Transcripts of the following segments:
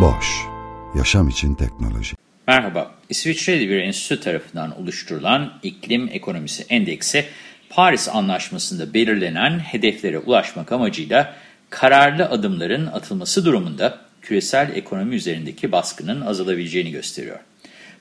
Boş, yaşam için teknoloji. Merhaba, İsviçre'de bir enstitü tarafından oluşturulan İklim Ekonomisi Endeksi, Paris Anlaşması'nda belirlenen hedeflere ulaşmak amacıyla kararlı adımların atılması durumunda küresel ekonomi üzerindeki baskının azalabileceğini gösteriyor.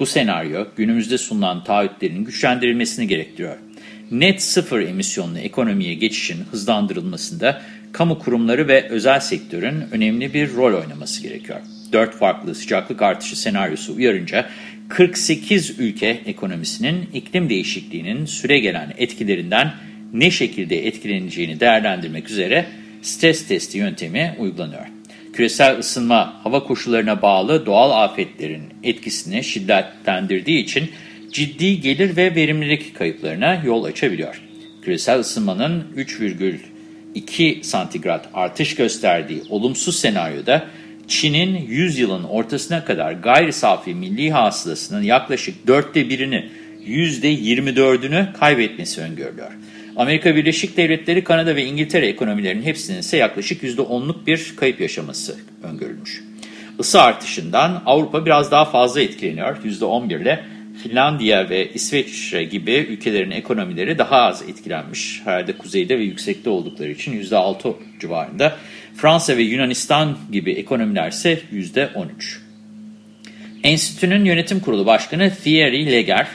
Bu senaryo günümüzde sunulan taahhütlerin güçlendirilmesini gerektiriyor. Net sıfır emisyonlu ekonomiye geçişin hızlandırılmasında kamu kurumları ve özel sektörün önemli bir rol oynaması gerekiyor. Dört farklı sıcaklık artışı senaryosu uyarınca 48 ülke ekonomisinin iklim değişikliğinin süre gelen etkilerinden ne şekilde etkileneceğini değerlendirmek üzere stres testi yöntemi uygulanıyor. Küresel ısınma hava koşullarına bağlı doğal afetlerin etkisini şiddetlendirdiği için ciddi gelir ve verimlilik kayıplarına yol açabiliyor. Küresel ısınmanın 3,2 santigrat artış gösterdiği olumsuz senaryoda Çin'in 100 yılın ortasına kadar gayri safi milli hasılasının yaklaşık dörtte birini %24'ünü kaybetmesi öngörülüyor. Amerika Birleşik Devletleri, Kanada ve İngiltere ekonomilerinin hepsinin ise yaklaşık %10'luk bir kayıp yaşaması öngörülmüş. Isı artışından Avrupa biraz daha fazla etkileniyor. %11 ile Finlandiya ve İsveçre gibi ülkelerin ekonomileri daha az etkilenmiş. Herhalde kuzeyde ve yüksekte oldukları için %6 civarında. Fransa ve Yunanistan gibi ekonomiler ise %13. Enstitünün yönetim kurulu başkanı Thierry Leger,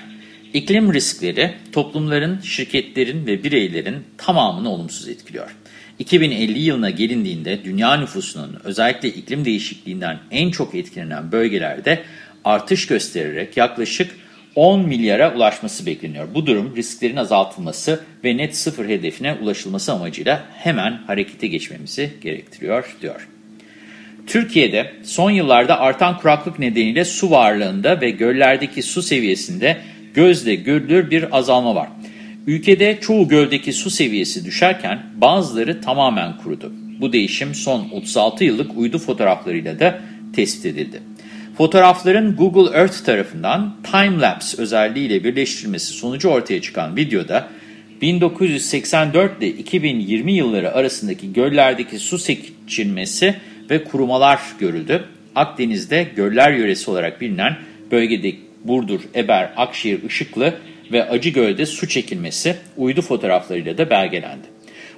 iklim riskleri toplumların, şirketlerin ve bireylerin tamamını olumsuz etkiliyor. 2050 yılına gelindiğinde dünya nüfusunun özellikle iklim değişikliğinden en çok etkilenen bölgelerde artış göstererek yaklaşık 10 milyara ulaşması bekleniyor. Bu durum risklerin azaltılması ve net sıfır hedefine ulaşılması amacıyla hemen harekete geçmemizi gerektiriyor, diyor. Türkiye'de son yıllarda artan kuraklık nedeniyle su varlığında ve göllerdeki su seviyesinde gözle görülür bir azalma var. Ülkede çoğu göldeki su seviyesi düşerken bazıları tamamen kurudu. Bu değişim son 36 yıllık uydu fotoğraflarıyla da tespit edildi. Fotoğrafların Google Earth tarafından time-lapse özelliğiyle birleştirilmesi sonucu ortaya çıkan videoda 1984 ile 2020 yılları arasındaki göllerdeki su seçilmesi ve kurumalar görüldü. Akdeniz'de göller yöresi olarak bilinen bölgede Burdur, Eber, Akşehir, Işıklı ve Acıgöl'de su çekilmesi uydu fotoğraflarıyla da belgelendi.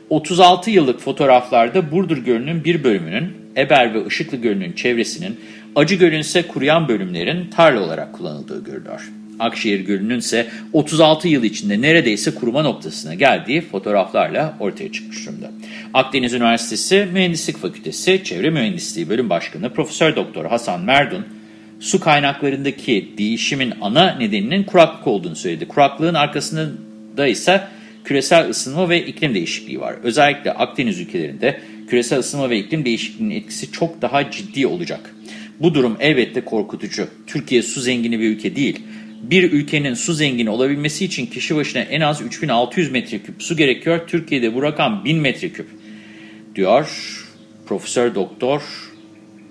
36 yıllık fotoğraflarda Burdur Gölü'nün bir bölümünün, Eber ve Işıklı Gölü'nün çevresinin, Acıgöl'ün ise kuruyan bölümlerin tarla olarak kullanıldığı görülüyor. Akşehir Gölü'nün ise 36 yıl içinde neredeyse kuruma noktasına geldiği fotoğraflarla ortaya çıkmış durumda. Akdeniz Üniversitesi Mühendislik Fakültesi Çevre Mühendisliği Bölüm Başkanı Profesör Doktor Hasan Merdun, su kaynaklarındaki değişimin ana nedeninin kuraklık olduğunu söyledi. Kuraklığın arkasında ise küresel ısınma ve iklim değişikliği var. Özellikle Akdeniz ülkelerinde küresel ısınma ve iklim değişikliğinin etkisi çok daha ciddi olacak. Bu durum elbette korkutucu. Türkiye su zengini bir ülke değil. Bir ülkenin su zengini olabilmesi için kişi başına en az 3600 metreküp su gerekiyor. Türkiye'de bu rakam 1000 metreküp diyor Profesör Doktor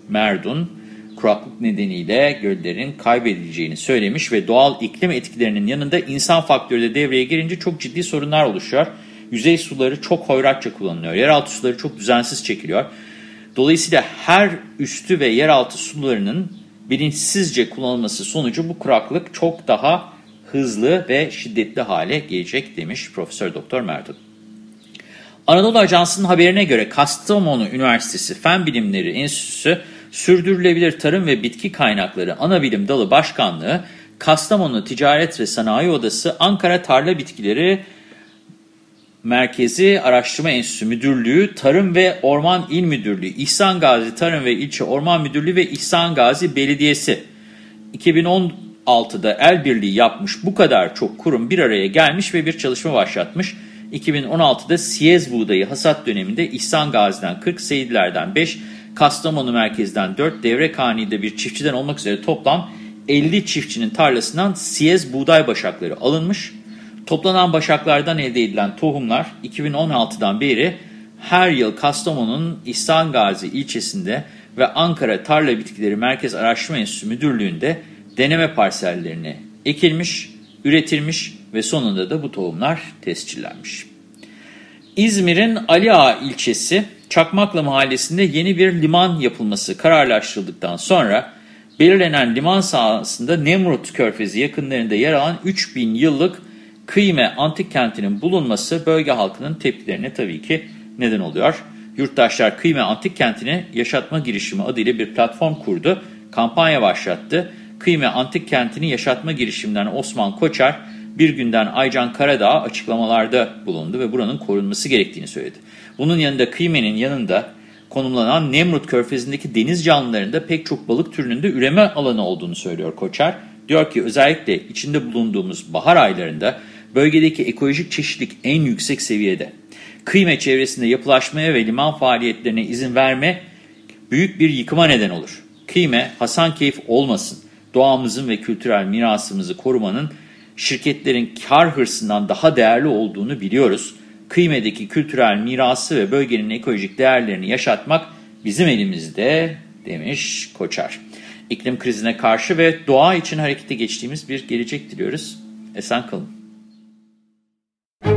Merdun kuraklık nedeniyle göllerin kaybedileceğini söylemiş ve doğal iklim etkilerinin yanında insan faktörü de devreye girince çok ciddi sorunlar oluşuyor. Yüzey suları çok hoyratça kullanılıyor. Yeraltı suları çok düzensiz çekiliyor. Dolayısıyla her üstü ve yeraltı sularının bilinçsizce kullanılması sonucu bu kuraklık çok daha hızlı ve şiddetli hale gelecek demiş Profesör Doktor Merdun. Anadolu Ajansı'nın haberine göre Kastamonu Üniversitesi Fen Bilimleri Enstitüsü Sürdürülebilir Tarım ve Bitki Kaynakları Anabilim Dalı Başkanlığı, Kastamonu Ticaret ve Sanayi Odası, Ankara Tarla Bitkileri Merkezi Araştırma Enstitüsü Müdürlüğü, Tarım ve Orman İl Müdürlüğü, İhsan Gazi Tarım ve İlçe Orman Müdürlüğü ve İhsan Gazi Belediyesi 2016'da el birliği yapmış bu kadar çok kurum bir araya gelmiş ve bir çalışma başlatmış. 2016'da Siyez buğdayı hasat döneminde İhsan Gazi'den 40, Seyitler'den 5, Kastamonu merkezden 4, Devrekhani'de bir çiftçiden olmak üzere toplam 50 çiftçinin tarlasından Siyez buğday başakları alınmış. Toplanan başaklardan elde edilen tohumlar 2016'dan beri her yıl Kastamonu'nun İhsan Gazi ilçesinde ve Ankara Tarla Bitkileri Merkez Araştırma Enstitüsü Müdürlüğü'nde deneme parsellerine ekilmiş, üretilmiş ve sonunda da bu tohumlar tescillenmiş. İzmir'in Ali Ağa ilçesi Çakmaklı mahallesinde yeni bir liman yapılması kararlaştırıldıktan sonra belirlenen liman sahasında Nemrut Körfezi yakınlarında yer alan 3000 yıllık Kıyme Antik Kenti'nin bulunması bölge halkının tepkilerine tabii ki neden oluyor. Yurttaşlar Kıyme Antik Kenti'ni yaşatma girişimi adıyla bir platform kurdu, kampanya başlattı. Kıyme Antik Kenti'ni yaşatma girişiminden Osman Koçar, bir günden Aycan Karadağ açıklamalarda bulundu ve buranın korunması gerektiğini söyledi. Bunun yanında Kıyme'nin yanında konumlanan Nemrut Körfezi'ndeki deniz canlılarında pek çok balık türünün de üreme alanı olduğunu söylüyor Koçar. Diyor ki özellikle içinde bulunduğumuz bahar aylarında bölgedeki ekolojik çeşitlilik en yüksek seviyede. Kıyme çevresinde yapılaşmaya ve liman faaliyetlerine izin verme büyük bir yıkıma neden olur. Kıyme, Hasankeyf olmasın, doğamızın ve kültürel mirasımızı korumanın şirketlerin kar hırsından daha değerli olduğunu biliyoruz. Kıymeteki kültürel mirası ve bölgenin ekolojik değerlerini yaşatmak bizim elimizde demiş Koçar. İklim krizine karşı ve doğa için harekete geçtiğimiz bir gelecek diliyoruz. Esen kalın.